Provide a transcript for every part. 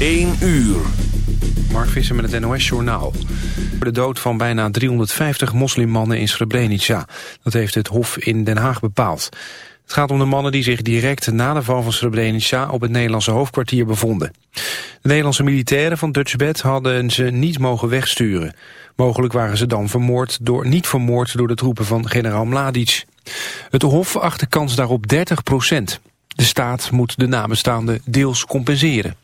1 uur. Mark Visser met het NOS-journaal. De dood van bijna 350 moslimmannen in Srebrenica. Dat heeft het Hof in Den Haag bepaald. Het gaat om de mannen die zich direct na de val van Srebrenica... op het Nederlandse hoofdkwartier bevonden. De Nederlandse militairen van Dutchbed hadden ze niet mogen wegsturen. Mogelijk waren ze dan vermoord door, niet vermoord door de troepen van generaal Mladic. Het Hof acht de kans daarop 30 procent. De staat moet de nabestaanden deels compenseren.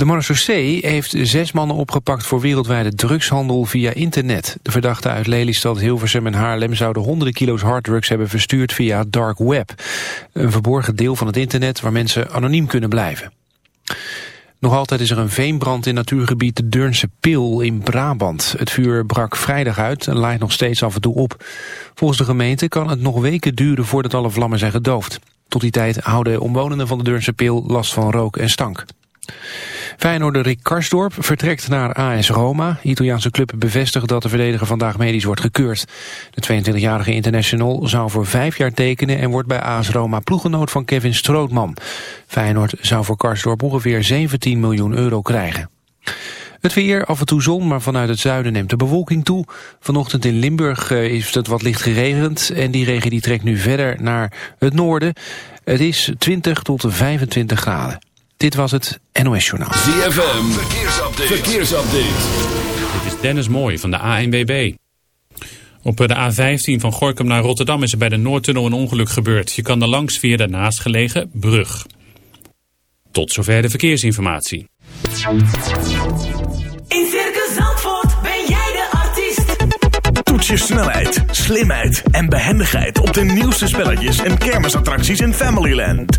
De marechaussee heeft zes mannen opgepakt voor wereldwijde drugshandel via internet. De verdachten uit Lelystad, Hilversum en Haarlem zouden honderden kilo's harddrugs hebben verstuurd via dark web. Een verborgen deel van het internet waar mensen anoniem kunnen blijven. Nog altijd is er een veenbrand in natuurgebied de Deurnse Pil in Brabant. Het vuur brak vrijdag uit en laait nog steeds af en toe op. Volgens de gemeente kan het nog weken duren voordat alle vlammen zijn gedoofd. Tot die tijd houden omwonenden van de Deurnse Pil last van rook en stank. Feyenoorder Rick Karsdorp vertrekt naar AS Roma. Italiaanse club bevestigt dat de verdediger vandaag medisch wordt gekeurd. De 22-jarige international zou voor vijf jaar tekenen... en wordt bij AS Roma ploegenoot van Kevin Strootman. Feyenoord zou voor Karsdorp ongeveer 17 miljoen euro krijgen. Het weer, af en toe zon, maar vanuit het zuiden neemt de bewolking toe. Vanochtend in Limburg eh, is het wat licht geregend... en die regen die trekt nu verder naar het noorden. Het is 20 tot 25 graden. Dit was het NOS Journaal. ZFM, verkeersupdate. verkeersupdate. Dit is Dennis Mooij van de ANWB. Op de A15 van Gorkum naar Rotterdam is er bij de Noordtunnel een ongeluk gebeurd. Je kan er langs via de naastgelegen brug. Tot zover de verkeersinformatie. In Circus Zandvoort ben jij de artiest. Toets je snelheid, slimheid en behendigheid op de nieuwste spelletjes en kermisattracties in Familyland.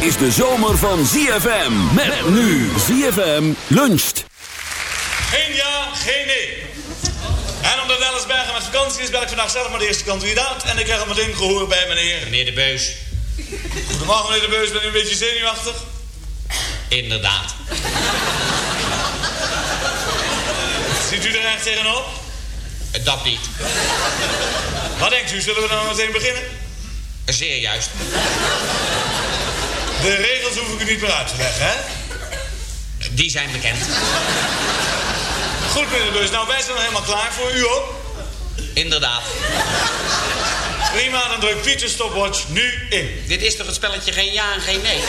Is de zomer van ZFM. Met nu ZFM luncht. Geen ja, geen nee. En omdat Ellisbergen met vakantie is, ben ik vandaag zelf maar de eerste kandidaat. En ik krijg al meteen gehoor bij meneer. Meneer de Beus. Goedemorgen meneer de Beus, ben u een beetje zenuwachtig? Inderdaad. Ziet u er echt tegenop? Dat niet. Wat denkt u, zullen we dan meteen beginnen? Zeer juist. De regels hoef ik u niet meer uit te leggen, hè? Die zijn bekend. Goed meneer de Beus, nou wij zijn al helemaal klaar voor u ook. Inderdaad. Prima, dan drukt Pieter stopwatch nu in. Dit is toch het spelletje geen ja en geen nee?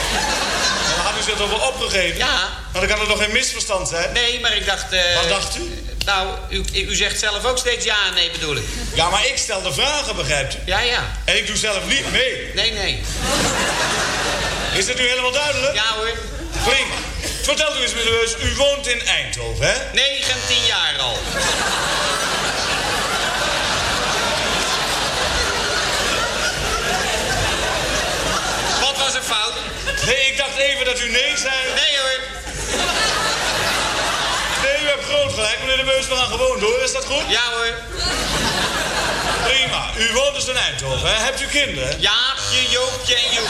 Dan had u zich toch wel opgegeven? Ja. Maar dan kan er nog geen misverstand zijn? Nee, maar ik dacht... eh, Wat dacht u? Nou, u, u zegt zelf ook steeds ja en nee bedoel ik. Ja, maar ik stel de vragen, begrijpt u? Ja, ja. En ik doe zelf niet mee. Nee, nee. Is dat nu helemaal duidelijk? Ja hoor. Prima. Vertelt u eens, meneer de Beus, u woont in Eindhoven, hè? 19 jaar al. Wat was er fout? Nee, ik dacht even dat u nee zei. Nee hoor. Nee, u hebt groot gelijk, meneer de Beus. We gaan gewoon door, is dat goed? Ja hoor. Prima. U woont dus in Eindhoven, hè? Hebt u kinderen? Jaapje, Joopje en Joep.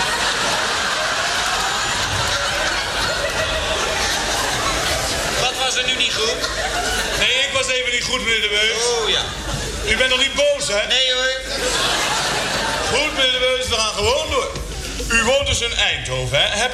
Er nu niet goed? Nee, ik was even niet goed, meneer de Beus. Oh ja. U bent nog niet boos, hè? Nee hoor. Goed, meneer de Beus, we gaan gewoon door. U woont dus in Eindhoven, hè? Hebt